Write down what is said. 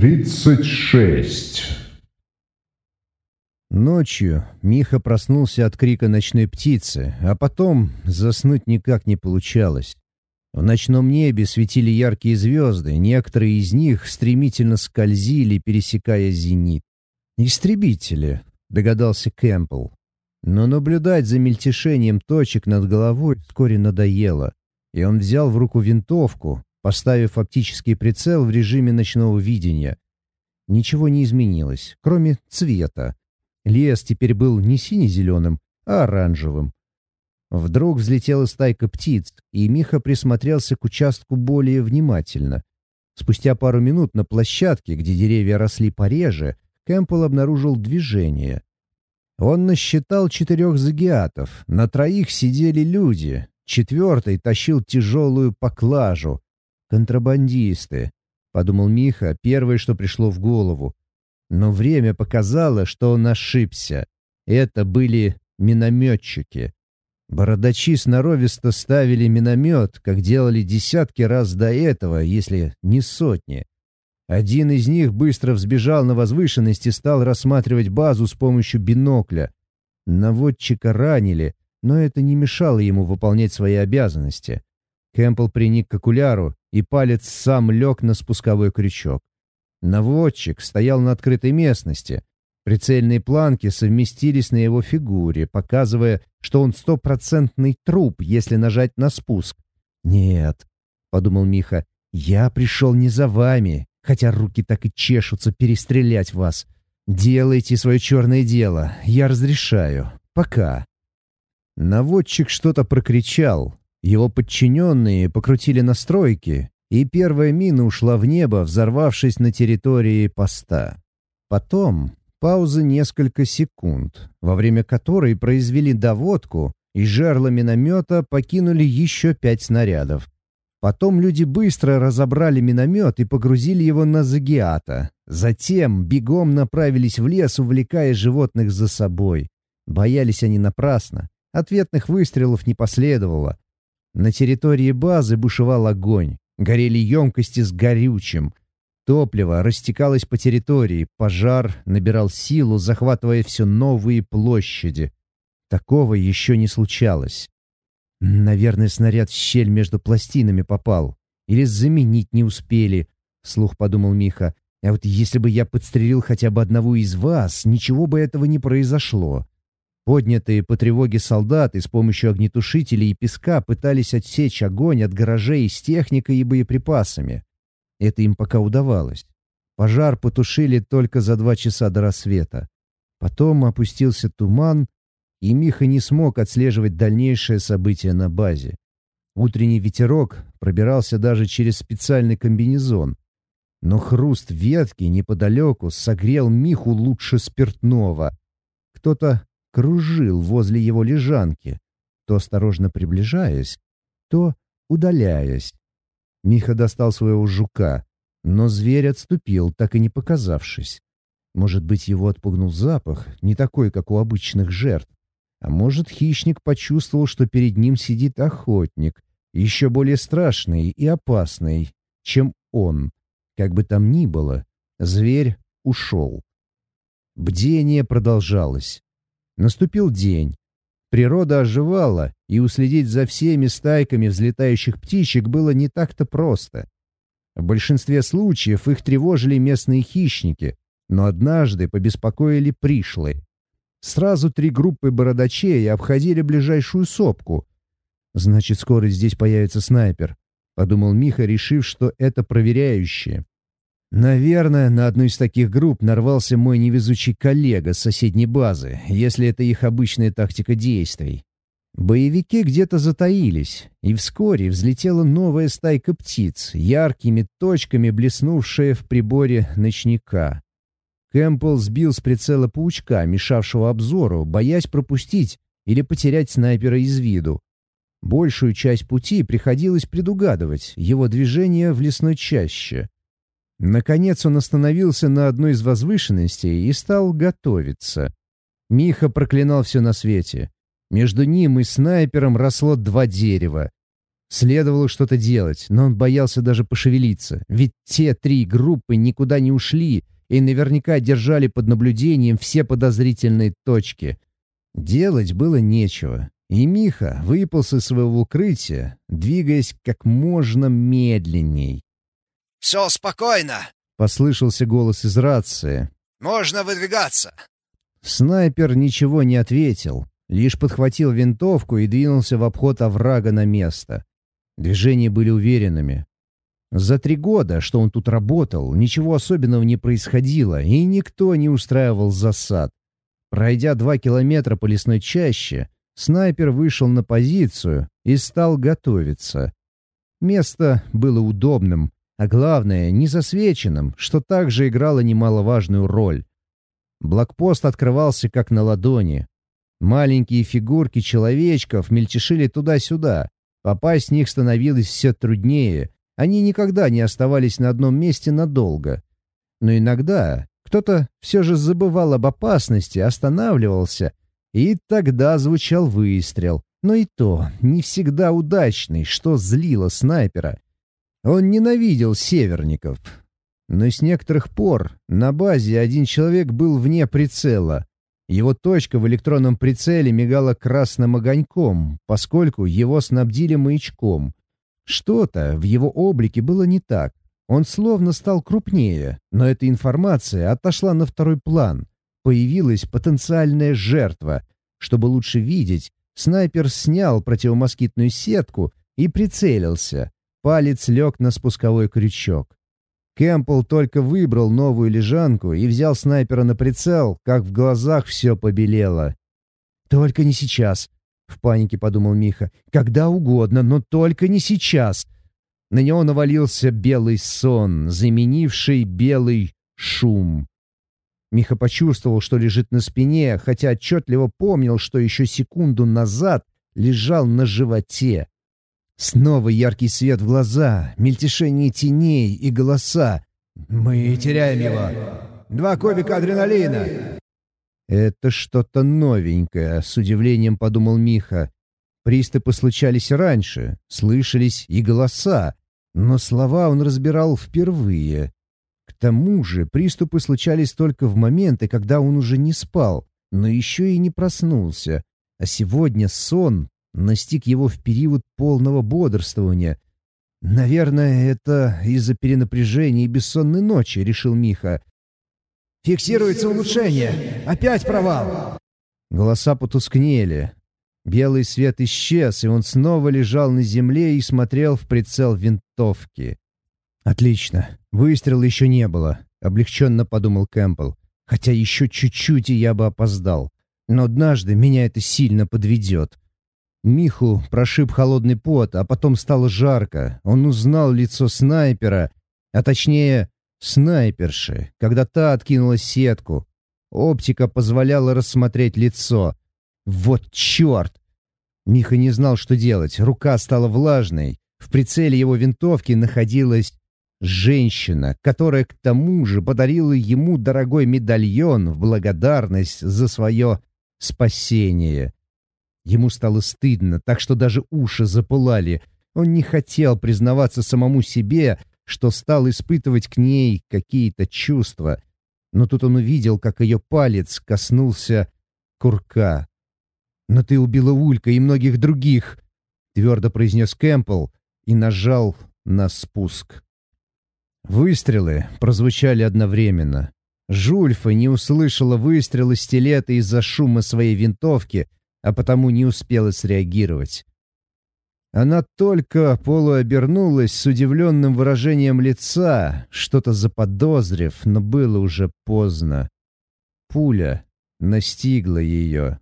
Тридцать шесть. Ночью Миха проснулся от крика ночной птицы, а потом заснуть никак не получалось. В ночном небе светили яркие звезды, некоторые из них стремительно скользили, пересекая зенит. «Истребители», — догадался Кэмпбелл. Но наблюдать за мельтешением точек над головой вскоре надоело, и он взял в руку винтовку, поставив оптический прицел в режиме ночного видения. Ничего не изменилось, кроме цвета. Лес теперь был не сине-зеленым, а оранжевым. Вдруг взлетела стайка птиц, и Миха присмотрелся к участку более внимательно. Спустя пару минут на площадке, где деревья росли пореже, Кэмпбелл обнаружил движение. Он насчитал четырех загиатов, на троих сидели люди, четвертый тащил тяжелую поклажу, «Контрабандисты», — подумал Миха, первое, что пришло в голову. Но время показало, что он ошибся. Это были минометчики. Бородачи сноровисто ставили миномет, как делали десятки раз до этого, если не сотни. Один из них быстро взбежал на возвышенность и стал рассматривать базу с помощью бинокля. Наводчика ранили, но это не мешало ему выполнять свои обязанности. Кэмпбелл приник к окуляру, и палец сам лег на спусковой крючок. Наводчик стоял на открытой местности. Прицельные планки совместились на его фигуре, показывая, что он стопроцентный труп, если нажать на спуск. «Нет», — подумал Миха, — «я пришел не за вами, хотя руки так и чешутся перестрелять вас. Делайте свое черное дело, я разрешаю. Пока». Наводчик что-то прокричал, его подчиненные покрутили настройки, и первая мина ушла в небо, взорвавшись на территории поста. Потом пауза несколько секунд, во время которой произвели доводку, и жерла миномета покинули еще пять снарядов. Потом люди быстро разобрали миномет и погрузили его на Загиата. Затем бегом направились в лес, увлекая животных за собой. Боялись они напрасно. Ответных выстрелов не последовало. На территории базы бушевал огонь. Горели емкости с горючим. Топливо растекалось по территории. Пожар набирал силу, захватывая все новые площади. Такого еще не случалось. Наверное, снаряд в щель между пластинами попал. Или заменить не успели, — вслух подумал Миха. А вот если бы я подстрелил хотя бы одного из вас, ничего бы этого не произошло. Поднятые по тревоге солдаты с помощью огнетушителей и песка пытались отсечь огонь от гаражей с техникой и боеприпасами. Это им пока удавалось. Пожар потушили только за два часа до рассвета. Потом опустился туман, и Миха не смог отслеживать дальнейшие события на базе. Утренний ветерок пробирался даже через специальный комбинезон. Но хруст ветки неподалеку согрел Миху лучше спиртного. Кто-то кружил возле его лежанки, то осторожно приближаясь, то удаляясь. Миха достал своего жука, но зверь отступил, так и не показавшись. Может быть, его отпугнул запах, не такой, как у обычных жертв. А может, хищник почувствовал, что перед ним сидит охотник, еще более страшный и опасный, чем он. Как бы там ни было, зверь ушел. Бдение продолжалось. Наступил день. Природа оживала, и уследить за всеми стайками взлетающих птичек было не так-то просто. В большинстве случаев их тревожили местные хищники, но однажды побеспокоили пришлые. Сразу три группы бородачей обходили ближайшую сопку. «Значит, скоро здесь появится снайпер», — подумал Миха, решив, что это проверяющие. Наверное, на одну из таких групп нарвался мой невезучий коллега с соседней базы, если это их обычная тактика действий. Боевики где-то затаились, и вскоре взлетела новая стайка птиц, яркими точками блеснувшая в приборе ночника. Кэмпбелл сбил с прицела паучка, мешавшего обзору, боясь пропустить или потерять снайпера из виду. Большую часть пути приходилось предугадывать его движение в лесной чаще — Наконец он остановился на одной из возвышенностей и стал готовиться. Миха проклинал все на свете. Между ним и снайпером росло два дерева. Следовало что-то делать, но он боялся даже пошевелиться, ведь те три группы никуда не ушли и наверняка держали под наблюдением все подозрительные точки. Делать было нечего, и Миха выполз из своего укрытия, двигаясь как можно медленней. «Все спокойно!» — послышался голос из рации. «Можно выдвигаться!» Снайпер ничего не ответил, лишь подхватил винтовку и двинулся в обход оврага на место. Движения были уверенными. За три года, что он тут работал, ничего особенного не происходило, и никто не устраивал засад. Пройдя два километра по лесной чаще, снайпер вышел на позицию и стал готовиться. Место было удобным, а главное, не засвеченным, что также играло немаловажную роль. Блокпост открывался как на ладони. Маленькие фигурки человечков мельтешили туда-сюда. Попасть в них становилось все труднее. Они никогда не оставались на одном месте надолго. Но иногда кто-то все же забывал об опасности, останавливался, и тогда звучал выстрел. Но и то не всегда удачный, что злило снайпера. Он ненавидел северников. Но с некоторых пор на базе один человек был вне прицела. Его точка в электронном прицеле мигала красным огоньком, поскольку его снабдили маячком. Что-то в его облике было не так. Он словно стал крупнее, но эта информация отошла на второй план. Появилась потенциальная жертва. Чтобы лучше видеть, снайпер снял противомоскитную сетку и прицелился. Палец лег на спусковой крючок. Кэмпбелл только выбрал новую лежанку и взял снайпера на прицел, как в глазах все побелело. «Только не сейчас», — в панике подумал Миха. «Когда угодно, но только не сейчас». На него навалился белый сон, заменивший белый шум. Миха почувствовал, что лежит на спине, хотя отчетливо помнил, что еще секунду назад лежал на животе. Снова яркий свет в глаза, мельтешение теней и голоса. «Мы теряем его! Два кубика адреналина!» «Это что-то новенькое», — с удивлением подумал Миха. Приступы случались раньше, слышались и голоса, но слова он разбирал впервые. К тому же приступы случались только в моменты, когда он уже не спал, но еще и не проснулся. А сегодня сон настиг его в период полного бодрствования. «Наверное, это из-за перенапряжения и бессонной ночи», — решил Миха. «Фиксируется улучшение! Опять провал!» Голоса потускнели. Белый свет исчез, и он снова лежал на земле и смотрел в прицел винтовки. «Отлично. Выстрела еще не было», — облегченно подумал Кэмпбелл. «Хотя еще чуть-чуть, и я бы опоздал. Но однажды меня это сильно подведет». Миху прошиб холодный пот, а потом стало жарко. Он узнал лицо снайпера, а точнее снайперши, когда та откинула сетку. Оптика позволяла рассмотреть лицо. Вот черт! Миха не знал, что делать. Рука стала влажной. В прицеле его винтовки находилась женщина, которая к тому же подарила ему дорогой медальон в благодарность за свое спасение. Ему стало стыдно, так что даже уши запылали. Он не хотел признаваться самому себе, что стал испытывать к ней какие-то чувства. Но тут он увидел, как ее палец коснулся курка. «Но ты убила Улька и многих других», — твердо произнес Кэмпбелл и нажал на спуск. Выстрелы прозвучали одновременно. Жульфа не услышала выстрела стилета из-за шума своей винтовки — а потому не успела среагировать. Она только полуобернулась с удивленным выражением лица, что-то заподозрив, но было уже поздно. Пуля настигла ее.